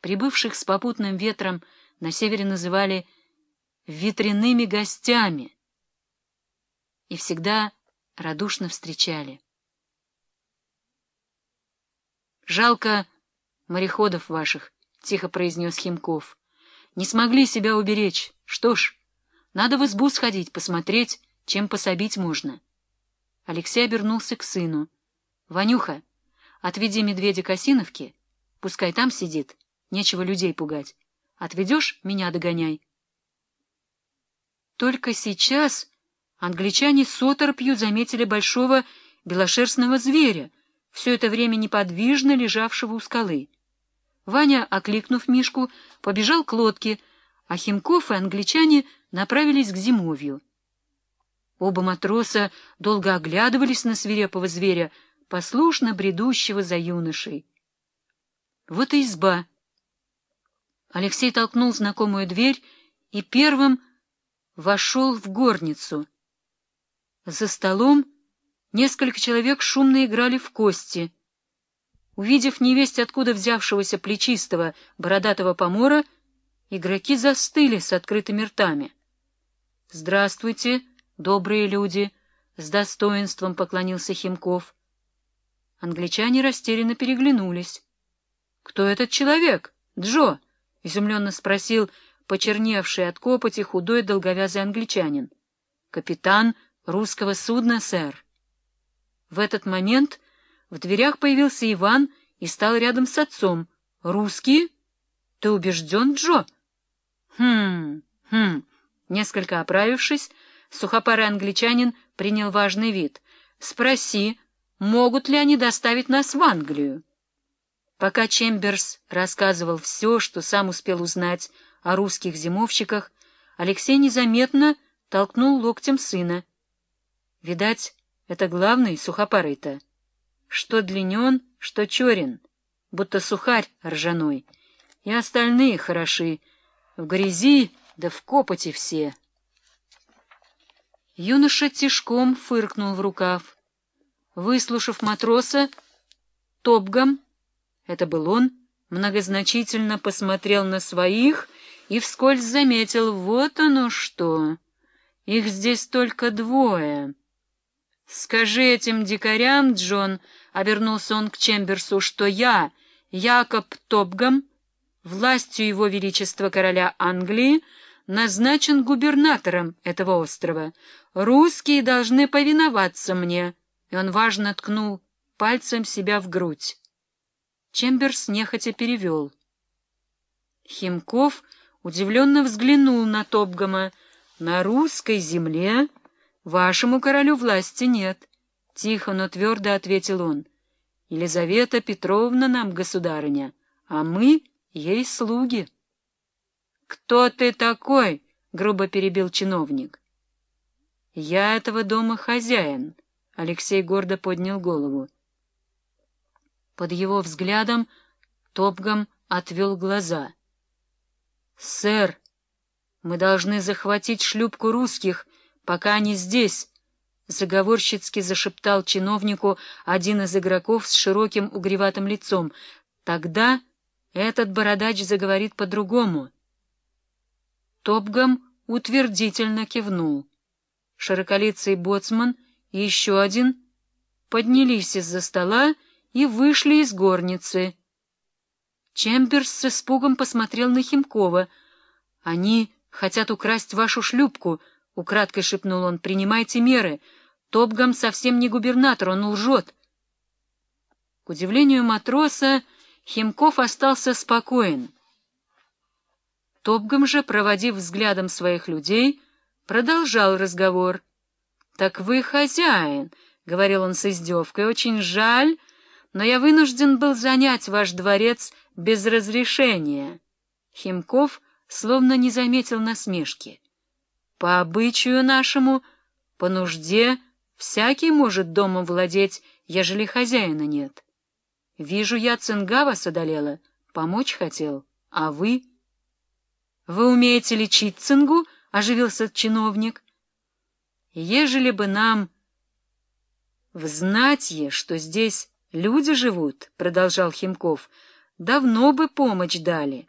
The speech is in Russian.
Прибывших с попутным ветром на севере называли ветряными гостями и всегда радушно встречали. «Жалко мореходов ваших», — тихо произнес Химков. «Не смогли себя уберечь. Что ж, надо в избу сходить, посмотреть, чем пособить можно». Алексей обернулся к сыну. «Ванюха, отведи медведя к Осиновке, пускай там сидит, нечего людей пугать. Отведешь — меня догоняй». Только сейчас англичане с оторопью заметили большого белошерстного зверя, все это время неподвижно лежавшего у скалы. Ваня, окликнув Мишку, побежал к лодке, а Химков и англичане направились к зимовью. Оба матроса долго оглядывались на свирепого зверя, послушно бредущего за юношей. Вот и изба. Алексей толкнул знакомую дверь и первым вошел в горницу. За столом несколько человек шумно играли в кости. Увидев невесть откуда взявшегося плечистого бородатого помора, игроки застыли с открытыми ртами. — Здравствуйте! — Добрые люди, — с достоинством поклонился Химков. Англичане растерянно переглянулись. — Кто этот человек? Джо? — изумленно спросил почерневший от копоти худой долговязый англичанин. — Капитан русского судна, сэр. В этот момент в дверях появился Иван и стал рядом с отцом. — Русские? Ты убежден, Джо? — Хм, хм. Несколько оправившись, Сухопарый англичанин принял важный вид. «Спроси, могут ли они доставить нас в Англию?» Пока Чемберс рассказывал все, что сам успел узнать о русских зимовщиках, Алексей незаметно толкнул локтем сына. Видать, это главный сухопарый-то. Что длинен, что черен, будто сухарь ржаной. И остальные хороши, в грязи да в копоти все. Юноша тишком фыркнул в рукав. Выслушав матроса, Топгам, это был он, многозначительно посмотрел на своих и вскользь заметил, вот оно что, их здесь только двое. «Скажи этим дикарям, Джон», — обернулся он к Чемберсу, — «что я, Якоб Топгам, властью его величества короля Англии, — назначен губернатором этого острова. Русские должны повиноваться мне. И он важно ткнул пальцем себя в грудь. Чемберс нехотя перевел. Химков удивленно взглянул на Топгама. «На русской земле вашему королю власти нет», — тихо, но твердо ответил он. «Елизавета Петровна нам государыня, а мы ей слуги». «Кто ты такой?» — грубо перебил чиновник. «Я этого дома хозяин», — Алексей гордо поднял голову. Под его взглядом Топгам отвел глаза. «Сэр, мы должны захватить шлюпку русских, пока они здесь», — заговорщицки зашептал чиновнику один из игроков с широким угреватым лицом. «Тогда этот бородач заговорит по-другому». Топгам утвердительно кивнул. Широколицый боцман и еще один поднялись из-за стола и вышли из горницы. Чемберс с испугом посмотрел на Химкова. — Они хотят украсть вашу шлюпку, — украдкой шепнул он. — Принимайте меры. Топгам совсем не губернатор, он лжет. К удивлению матроса, Химков остался спокоен. Топгам же, проводив взглядом своих людей, продолжал разговор. — Так вы хозяин, — говорил он с издевкой, — очень жаль, но я вынужден был занять ваш дворец без разрешения. Химков словно не заметил насмешки. По обычаю нашему, по нужде, всякий может домом владеть, ежели хозяина нет. Вижу я, цинга вас одолела, помочь хотел, а вы... Вы умеете лечить цингу? — оживился чиновник. — Ежели бы нам в знатье, что здесь люди живут, — продолжал Химков, — давно бы помощь дали.